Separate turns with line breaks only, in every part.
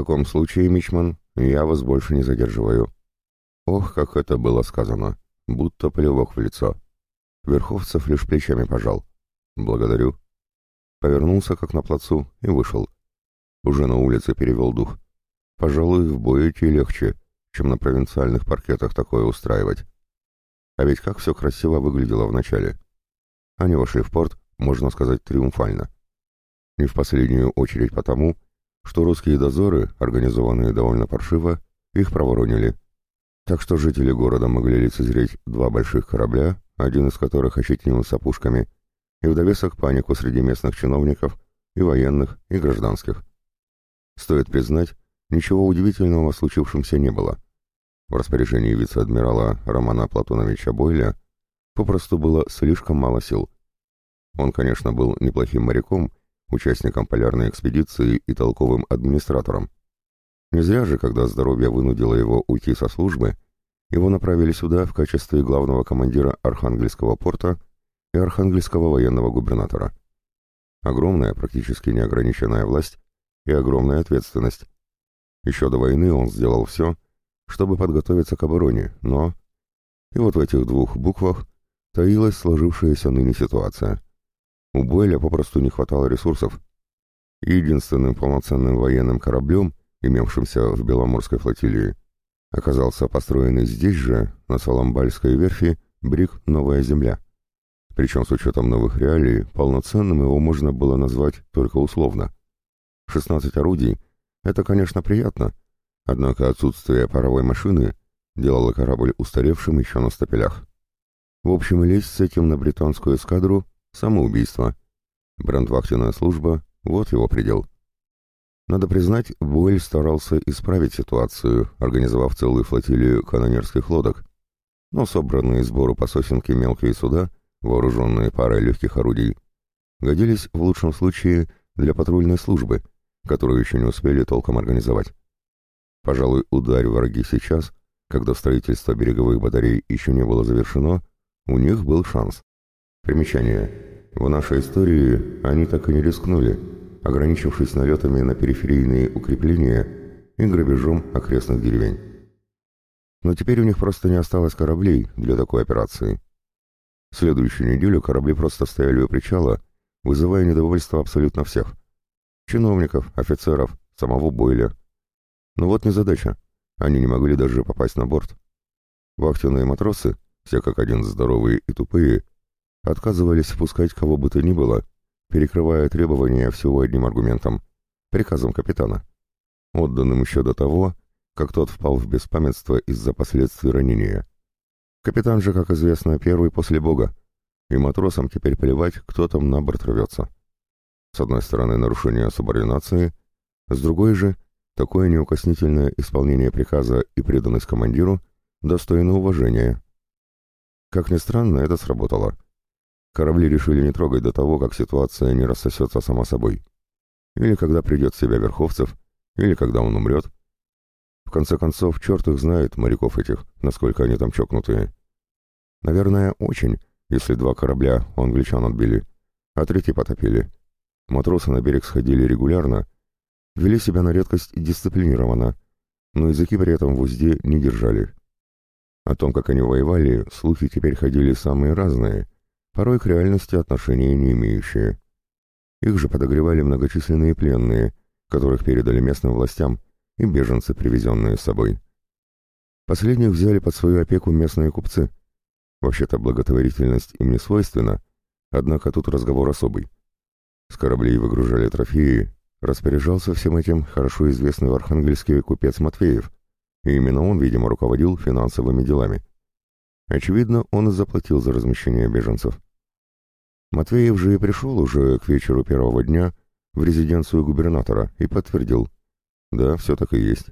таком случае, Мичман, я вас больше не задерживаю». Ох, как это было сказано, будто плевок в лицо. Верховцев лишь плечами пожал. «Благодарю». Повернулся, как на плацу, и вышел. Уже на улице перевел дух. Пожалуй, в бой идти легче, чем на провинциальных паркетах такое устраивать. А ведь как все красиво выглядело вначале. Они вошли в порт, можно сказать, триумфально. Не в последнюю очередь потому, что русские дозоры, организованные довольно паршиво, их проворонили. Так что жители города могли лицезреть два больших корабля, один из которых ощетинился пушками, и в довесок панику среди местных чиновников, и военных, и гражданских. Стоит признать, ничего удивительного в случившемся не было. В распоряжении вице-адмирала Романа Платоновича Бойля попросту было слишком мало сил. Он, конечно, был неплохим моряком, участником полярной экспедиции и толковым администратором. Не зря же, когда здоровье вынудило его уйти со службы, его направили сюда в качестве главного командира Архангельского порта и Архангельского военного губернатора. Огромная, практически неограниченная власть и огромная ответственность. Еще до войны он сделал все, чтобы подготовиться к обороне, но... И вот в этих двух буквах таилась сложившаяся ныне ситуация. У Бойля попросту не хватало ресурсов. Единственным полноценным военным кораблем, имевшимся в Беломорской флотилии, оказался построенный здесь же, на Соломбальской верфи, брик «Новая земля». Причем с учетом новых реалий, полноценным его можно было назвать только условно. 16 орудий — это, конечно, приятно, однако отсутствие паровой машины делало корабль устаревшим еще на стапелях. В общем, лезть с этим на британскую эскадру — самоубийство. Брандвахтенная служба — вот его предел. Надо признать, Буэль старался исправить ситуацию, организовав целую флотилию канонерских лодок, но собранные сбору по сосенке мелкие суда, вооруженные парой легких орудий, годились в лучшем случае для патрульной службы, которую еще не успели толком организовать. Пожалуй, ударь враги сейчас, когда строительство береговых батарей еще не было завершено, у них был шанс. Примечание. В нашей истории они так и не рискнули, ограничившись налетами на периферийные укрепления и грабежом окрестных деревень. Но теперь у них просто не осталось кораблей для такой операции. Следующую неделю корабли просто стояли у причала, вызывая недовольство абсолютно всех чиновников, офицеров, самого Бойля. Но вот незадача. Они не могли даже попасть на борт. Вахтенные матросы, все как один здоровые и тупые, отказывались впускать кого бы то ни было, перекрывая требования всего одним аргументом — приказом капитана, отданным еще до того, как тот впал в беспамятство из-за последствий ранения. Капитан же, как известно, первый после Бога, и матросам теперь плевать, кто там на борт рвется. С одной стороны, нарушение субординации, с другой же, такое неукоснительное исполнение приказа и преданность командиру достойно уважения. Как ни странно, это сработало. Корабли решили не трогать до того, как ситуация не рассосется сама собой. Или когда придет себя Верховцев, или когда он умрет. В конце концов, черт их знает, моряков этих, насколько они там чокнутые. Наверное, очень, если два корабля у англичан отбили, а третий потопили. Матросы на берег сходили регулярно, вели себя на редкость дисциплинированно, но языки при этом в узде не держали. О том, как они воевали, слухи теперь ходили самые разные, порой к реальности отношения не имеющие. Их же подогревали многочисленные пленные, которых передали местным властям, и беженцы, привезенные с собой. Последних взяли под свою опеку местные купцы. Вообще-то благотворительность им не свойственна, однако тут разговор особый. С кораблей выгружали трофеи, распоряжался всем этим хорошо известный в Архангельске купец Матвеев, и именно он, видимо, руководил финансовыми делами. Очевидно, он и заплатил за размещение беженцев. Матвеев же и пришел уже к вечеру первого дня в резиденцию губернатора и подтвердил. Да, все так и есть.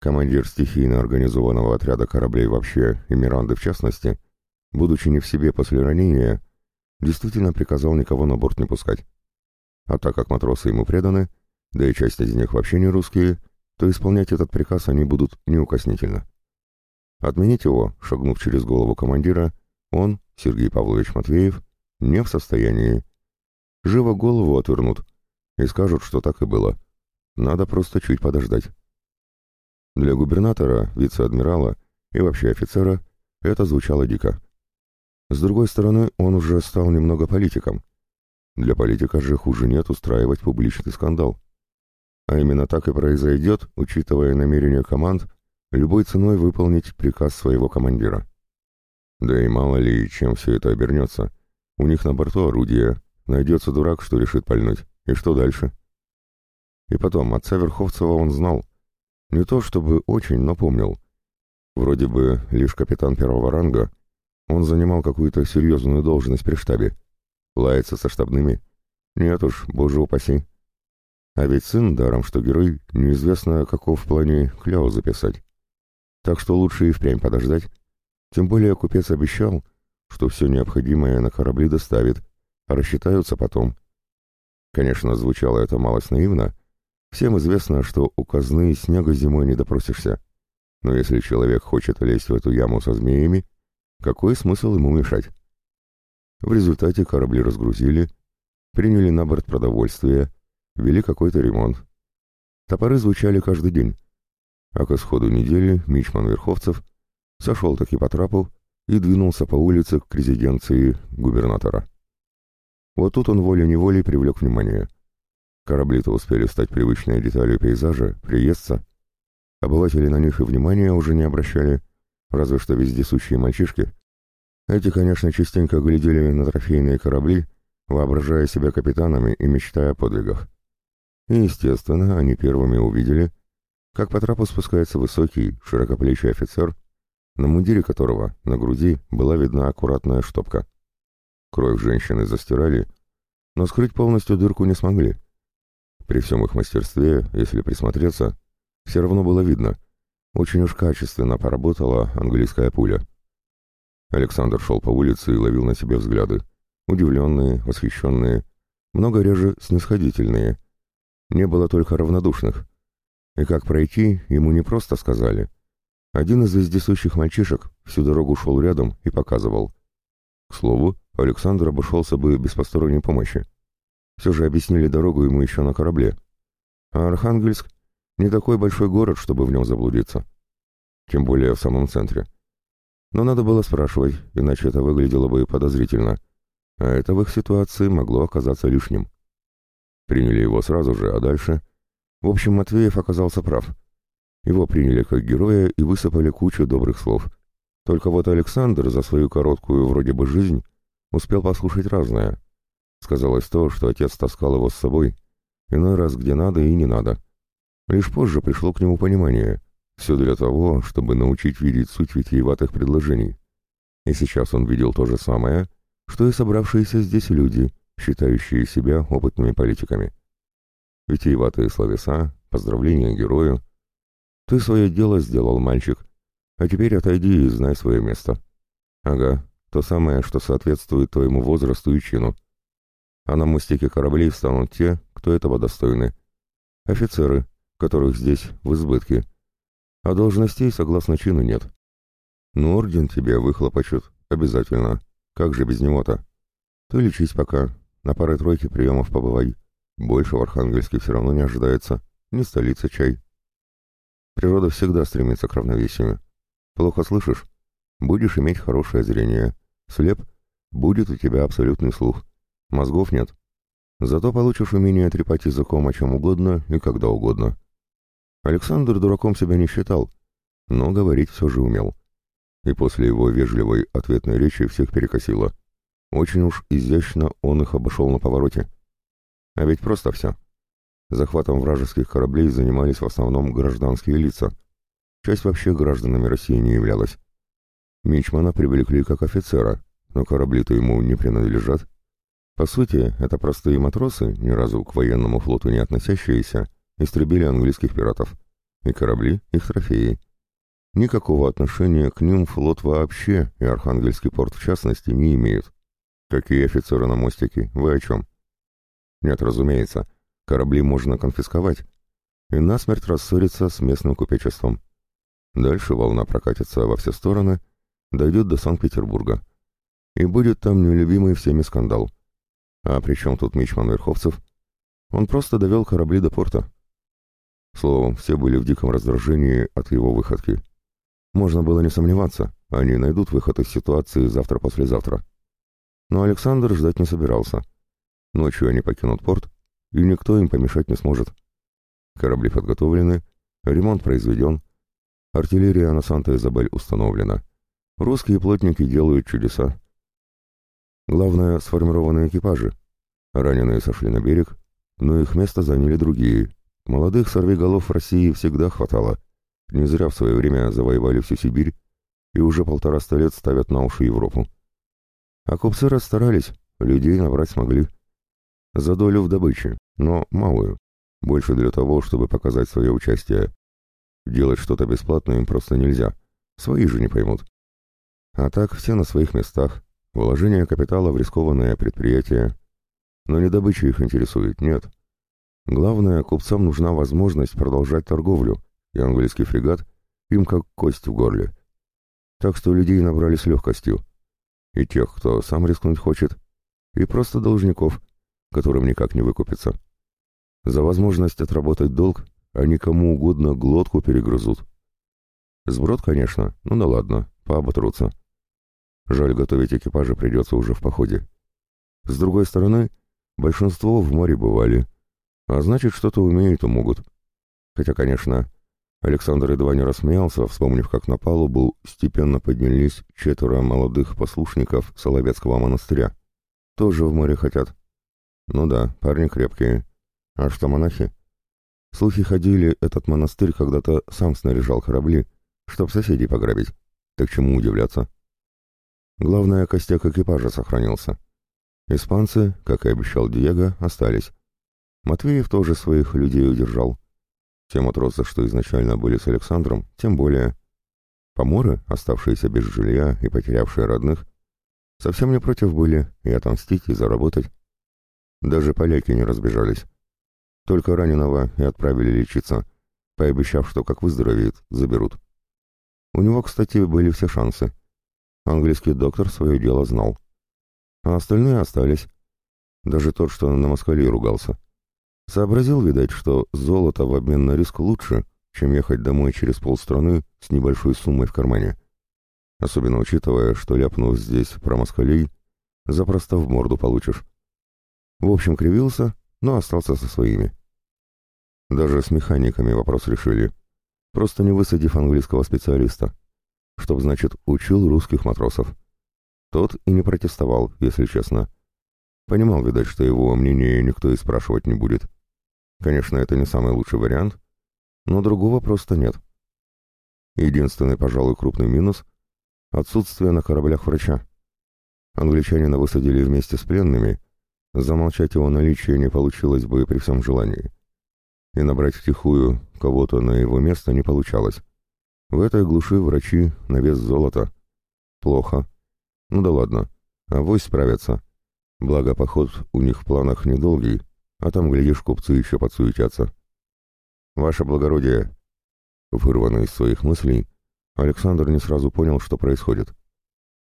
Командир стихийно организованного отряда кораблей вообще и Миранды в частности, будучи не в себе после ранения, действительно приказал никого на борт не пускать. А так как матросы ему преданы, да и часть из них вообще не русские, то исполнять этот приказ они будут неукоснительно. Отменить его, шагнув через голову командира, он, Сергей Павлович Матвеев, не в состоянии. Живо голову отвернут и скажут, что так и было. Надо просто чуть подождать. Для губернатора, вице-адмирала и вообще офицера это звучало дико. С другой стороны, он уже стал немного политиком. Для политика же хуже нет устраивать публичный скандал. А именно так и произойдет, учитывая намерения команд, любой ценой выполнить приказ своего командира. Да и мало ли, чем все это обернется. У них на борту орудия, найдется дурак, что решит пальнуть. И что дальше? И потом, отца Верховцева он знал. Не то чтобы очень, но помнил. Вроде бы лишь капитан первого ранга, он занимал какую-то серьезную должность при штабе. Лаяться со штабными? Нет уж, боже упаси. А ведь сын, даром что герой, неизвестно, каков в плане кляу записать. Так что лучше и впрямь подождать. Тем более купец обещал, что все необходимое на корабли доставит, а рассчитаются потом. Конечно, звучало это малость наивно. Всем известно, что у казны снега зимой не допросишься. Но если человек хочет лезть в эту яму со змеями, какой смысл ему мешать? В результате корабли разгрузили, приняли на борт продовольствие, вели какой-то ремонт. Топоры звучали каждый день. А к исходу недели Мичман Верховцев сошел таки по трапу и двинулся по улице к резиденции губернатора. Вот тут он волей-неволей привлек внимание. Корабли-то успели стать привычной деталью пейзажа, приездца. Обыватели на них и внимания уже не обращали, разве что вездесущие мальчишки. Эти, конечно, частенько глядели на трофейные корабли, воображая себя капитанами и мечтая о подвигах. И, естественно, они первыми увидели, как по трапу спускается высокий, широкоплечий офицер, на мундире которого на груди была видна аккуратная штопка. Кровь женщины застирали, но скрыть полностью дырку не смогли. При всем их мастерстве, если присмотреться, все равно было видно, очень уж качественно поработала английская пуля. Александр шел по улице и ловил на себе взгляды. Удивленные, восхищенные, много реже снисходительные, не было только равнодушных. И как пройти, ему не просто сказали. Один из вездесущих мальчишек всю дорогу шел рядом и показывал. К слову, Александр обошелся бы без посторонней помощи. Все же объяснили дорогу ему еще на корабле. А Архангельск — не такой большой город, чтобы в нем заблудиться. Тем более в самом центре. Но надо было спрашивать, иначе это выглядело бы подозрительно. А это в их ситуации могло оказаться лишним. Приняли его сразу же, а дальше... В общем, Матвеев оказался прав. Его приняли как героя и высыпали кучу добрых слов. Только вот Александр за свою короткую вроде бы жизнь успел послушать разное. Сказалось то, что отец таскал его с собой, иной раз где надо и не надо. Лишь позже пришло к нему понимание. Все для того, чтобы научить видеть суть витиеватых предложений. И сейчас он видел то же самое, что и собравшиеся здесь люди — считающие себя опытными политиками. Витиеватые словеса, поздравления герою. Ты свое дело сделал, мальчик, а теперь отойди и знай свое место. Ага, то самое, что соответствует твоему возрасту и чину. А на мостике кораблей встанут те, кто этого достойны. Офицеры, которых здесь в избытке. А должностей, согласно чину, нет. Но орден тебе выхлопочут, обязательно. Как же без него-то? Ты лечись пока, на пары-тройки приемов побывай. Больше в Архангельске все равно не ожидается. Не столица чай. Природа всегда стремится к равновесию. Плохо слышишь? Будешь иметь хорошее зрение. Слеп? Будет у тебя абсолютный слух. Мозгов нет. Зато получишь умение трепать языком о чем угодно и когда угодно. Александр дураком себя не считал, но говорить все же умел. И после его вежливой ответной речи всех перекосило. Очень уж изящно он их обошел на повороте. А ведь просто все. Захватом вражеских кораблей занимались в основном гражданские лица. Часть вообще гражданами России не являлась. Мичмана привлекли как офицера, но корабли-то ему не принадлежат. По сути, это простые матросы, ни разу к военному флоту не относящиеся, истребили английских пиратов. И корабли, их трофеи. Никакого отношения к ним флот вообще, и Архангельский порт в частности, не имеют. Какие офицеры на мостике? Вы о чем? Нет, разумеется, корабли можно конфисковать и насмерть рассориться с местным купечеством. Дальше волна прокатится во все стороны, дойдет до Санкт-Петербурга. И будет там нелюбимый всеми скандал. А при чем тут Мичман Верховцев? Он просто довел корабли до порта. Словом, все были в диком раздражении от его выходки. Можно было не сомневаться, они найдут выход из ситуации завтра-послезавтра. Но Александр ждать не собирался. Ночью они покинут порт, и никто им помешать не сможет. Корабли подготовлены, ремонт произведен, артиллерия на Санта-Изабель установлена. Русские плотники делают чудеса. Главное, сформированы экипажи. Раненые сошли на берег, но их место заняли другие. Молодых сорвиголов в России всегда хватало. Не зря в свое время завоевали всю Сибирь и уже полтораста лет ставят на уши Европу. А купцы расстарались, людей набрать смогли. За долю в добыче, но малую. Больше для того, чтобы показать свое участие. Делать что-то бесплатно им просто нельзя. Свои же не поймут. А так все на своих местах. Вложение капитала в рискованное предприятие. Но не добыча их интересует, нет. Главное, купцам нужна возможность продолжать торговлю, и английский фрегат им как кость в горле. Так что людей набрали с легкостью. И тех, кто сам рискнуть хочет, и просто должников, которым никак не выкупится. За возможность отработать долг они кому угодно глотку перегрызут. Сброд, конечно, ну да ладно, пооботрутся. Жаль, готовить экипажи придется уже в походе. С другой стороны, большинство в море бывали, а значит, что-то умеют и могут. Хотя, конечно, Александр едва не рассмеялся, вспомнив, как на палубу степенно поднялись четверо молодых послушников Соловецкого монастыря. Тоже в море хотят. Ну да, парни крепкие. А что монахи? Слухи ходили, этот монастырь когда-то сам снаряжал корабли, чтоб соседей пограбить. Так чему удивляться? Главное, костяк экипажа сохранился. Испанцы, как и обещал Диего, остались. Матвеев тоже своих людей удержал. Те матросы, что изначально были с Александром, тем более. Поморы, оставшиеся без жилья и потерявшие родных, совсем не против были и отомстить, и заработать. Даже поляки не разбежались. Только раненого и отправили лечиться, пообещав, что как выздоровеет, заберут. У него, кстати, были все шансы. Английский доктор свое дело знал. А остальные остались. Даже тот, что на москале ругался. Сообразил, видать, что золото в обмен на риск лучше, чем ехать домой через полстраны с небольшой суммой в кармане. Особенно учитывая, что ляпнув здесь про москалей, запросто в морду получишь. В общем, кривился, но остался со своими. Даже с механиками вопрос решили, просто не высадив английского специалиста, чтоб, значит, учил русских матросов. Тот и не протестовал, если честно. Понимал, видать, что его мнение никто и спрашивать не будет. Конечно, это не самый лучший вариант, но другого просто нет. Единственный, пожалуй, крупный минус — отсутствие на кораблях врача. Англичанина высадили вместе с пленными, замолчать его наличие не получилось бы при всем желании. И набрать втихую кого-то на его место не получалось. В этой глуши врачи на вес золота. Плохо. Ну да ладно, авось справятся. Благо, поход у них в планах недолгий, а там, глядишь, купцы еще подсуетятся. «Ваше благородие!» Вырванный из своих мыслей, Александр не сразу понял, что происходит.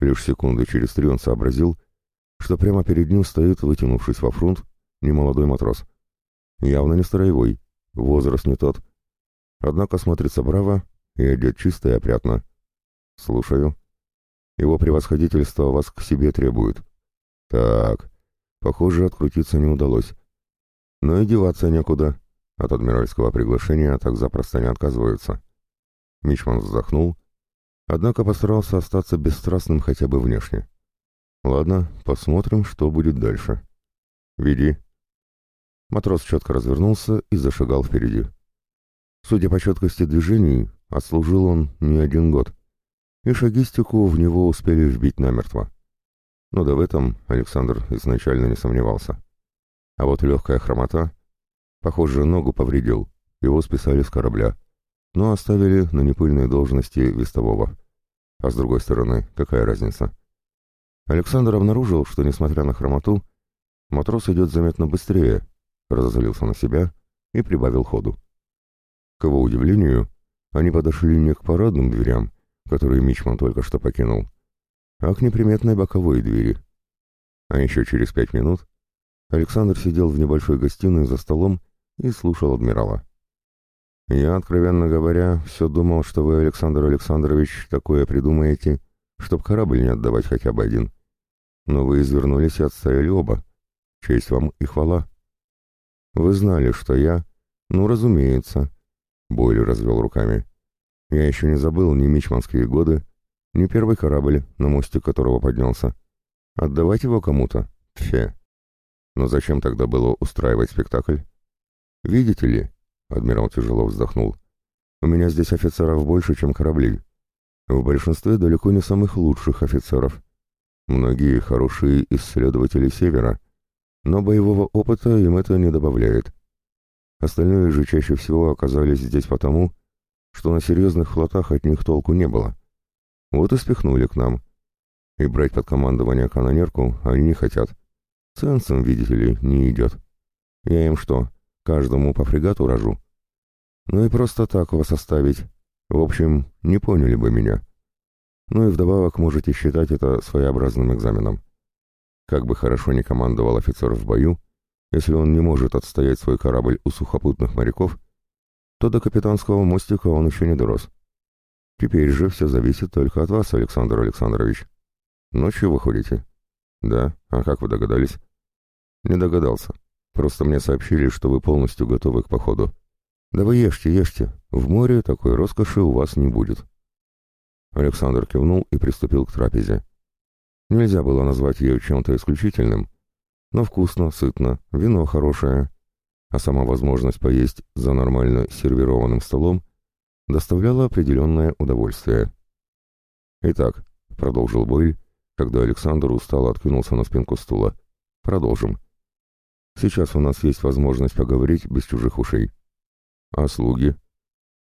Лишь секунды через три он сообразил, что прямо перед ним стоит, вытянувшись во фронт, немолодой матрос. Явно не строевой, возраст не тот. Однако смотрится браво и одет чисто и опрятно. «Слушаю. Его превосходительство вас к себе требует». «Так, похоже, открутиться не удалось. Но и деваться некуда. От адмиральского приглашения так запросто не отказываются. Мичман вздохнул, однако постарался остаться бесстрастным хотя бы внешне. Ладно, посмотрим, что будет дальше. Веди. Матрос четко развернулся и зашагал впереди. Судя по четкости движений, отслужил он не один год, и шагистику в него успели вбить намертво. Но да в этом Александр изначально не сомневался. А вот легкая хромота, похоже, ногу повредил, его списали с корабля, но оставили на непыльной должности вестового. А с другой стороны, какая разница? Александр обнаружил, что, несмотря на хромоту, матрос идет заметно быстрее, разозлился на себя и прибавил ходу. К его удивлению, они подошли не к парадным дверям, которые Мичман только что покинул, а к неприметной боковой двери. А еще через пять минут Александр сидел в небольшой гостиной за столом и слушал адмирала. Я, откровенно говоря, все думал, что вы, Александр Александрович, такое придумаете, чтоб корабль не отдавать хотя бы один. Но вы извернулись и отстояли оба. Честь вам и хвала. Вы знали, что я... Ну, разумеется. Бойли развел руками. Я еще не забыл ни мичманские годы, ни первый корабль, на мосте которого поднялся. Отдавать его кому-то? Фе. Но зачем тогда было устраивать спектакль? Видите ли, Адмирал тяжело вздохнул. «У меня здесь офицеров больше, чем кораблей. В большинстве далеко не самых лучших офицеров. Многие хорошие исследователи Севера, но боевого опыта им это не добавляет. Остальные же чаще всего оказались здесь потому, что на серьезных флотах от них толку не было. Вот и спихнули к нам. И брать под командование канонерку они не хотят. Ценсом, видите ли, не идет. Я им что, каждому по фрегату рожу? Ну и просто так вас оставить. В общем, не поняли бы меня. Ну и вдобавок можете считать это своеобразным экзаменом. Как бы хорошо ни командовал офицер в бою, если он не может отстоять свой корабль у сухопутных моряков, то до капитанского мостика он еще не дорос. Теперь же все зависит только от вас, Александр Александрович. Ночью выходите? Да, а как вы догадались? Не догадался. Просто мне сообщили, что вы полностью готовы к походу. «Да вы ешьте, ешьте. В море такой роскоши у вас не будет». Александр кивнул и приступил к трапезе. Нельзя было назвать ее чем-то исключительным, но вкусно, сытно, вино хорошее, а сама возможность поесть за нормально сервированным столом доставляла определенное удовольствие. «Итак», — продолжил Бойль, когда Александр устало откинулся на спинку стула, — «продолжим. Сейчас у нас есть возможность поговорить без чужих ушей». А слуги?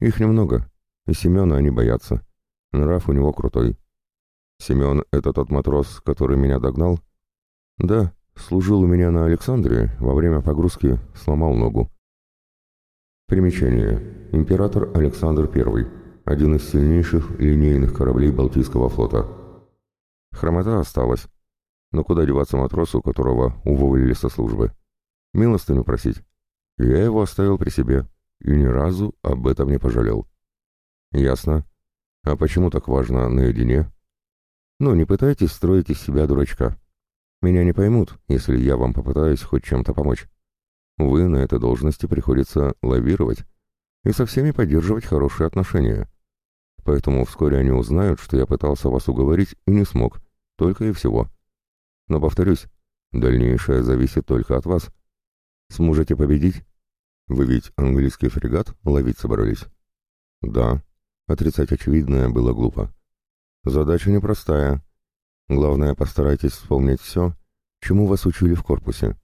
Их немного, и Семена они боятся. Нрав у него крутой. Семен — это тот матрос, который меня догнал? Да, служил у меня на Александре, во время погрузки сломал ногу. Примечание. Император Александр I. Один из сильнейших линейных кораблей Балтийского флота. Хромота осталась. Но куда деваться матросу, которого уволили со службы? Милостыню просить. Я его оставил при себе и ни разу об этом не пожалел. Ясно. А почему так важно наедине? Ну, не пытайтесь строить из себя дурачка. Меня не поймут, если я вам попытаюсь хоть чем-то помочь. Вы на этой должности приходится лавировать и со всеми поддерживать хорошие отношения. Поэтому вскоре они узнают, что я пытался вас уговорить и не смог, только и всего. Но, повторюсь, дальнейшее зависит только от вас. Сможете победить, вы ведь английский фрегат ловить собрались? Да. Отрицать очевидное было глупо. Задача непростая. Главное, постарайтесь вспомнить все, чему вас учили в корпусе.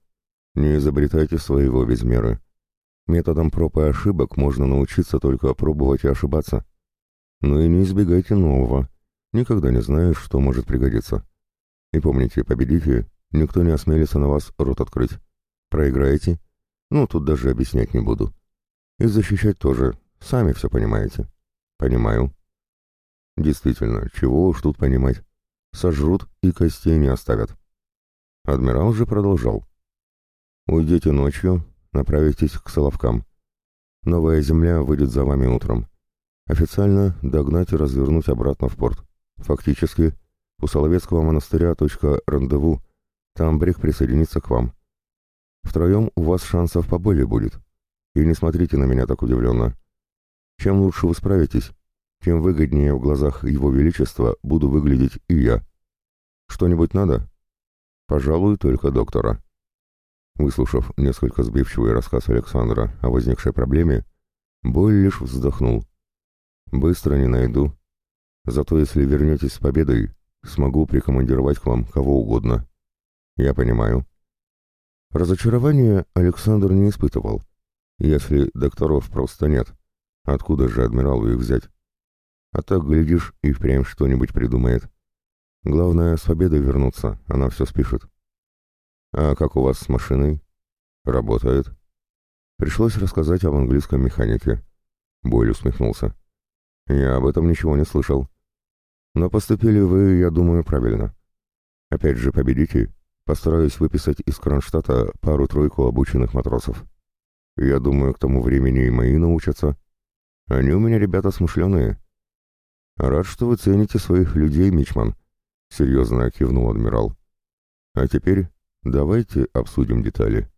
Не изобретайте своего без меры. Методом проб и ошибок можно научиться только пробовать и ошибаться. Но и не избегайте нового. Никогда не знаешь, что может пригодиться. И помните, победите, никто не осмелится на вас рот открыть. Проиграете — ну, тут даже объяснять не буду. И защищать тоже. Сами все понимаете. Понимаю. Действительно, чего уж тут понимать. Сожрут и костей не оставят. Адмирал же продолжал. Уйдите ночью, направитесь к Соловкам. Новая земля выйдет за вами утром. Официально догнать и развернуть обратно в порт. Фактически, у Соловецкого монастыря точка рандеву. Там Брег присоединится к вам. Втроем у вас шансов поболее будет. И не смотрите на меня так удивленно. Чем лучше вы справитесь, тем выгоднее в глазах Его Величества буду выглядеть и я. Что-нибудь надо? Пожалуй, только доктора. Выслушав несколько сбивчивый рассказ Александра о возникшей проблеме, Бой лишь вздохнул. «Быстро не найду. Зато если вернетесь с победой, смогу прикомандировать к вам кого угодно. Я понимаю. Разочарования Александр не испытывал. Если докторов просто нет, откуда же адмиралу их взять? А так, глядишь, и впрямь что-нибудь придумает. Главное, с победой вернуться, она все спишет. А как у вас с машиной? Работает. Пришлось рассказать об английском механике. Бойль усмехнулся. Я об этом ничего не слышал. Но поступили вы, я думаю, правильно. Опять же, победите, Постараюсь выписать из Кронштадта пару-тройку обученных матросов. Я думаю, к тому времени и мои научатся. Они у меня ребята смышленые. Рад, что вы цените своих людей, Мичман, — серьезно кивнул адмирал. А теперь давайте обсудим детали.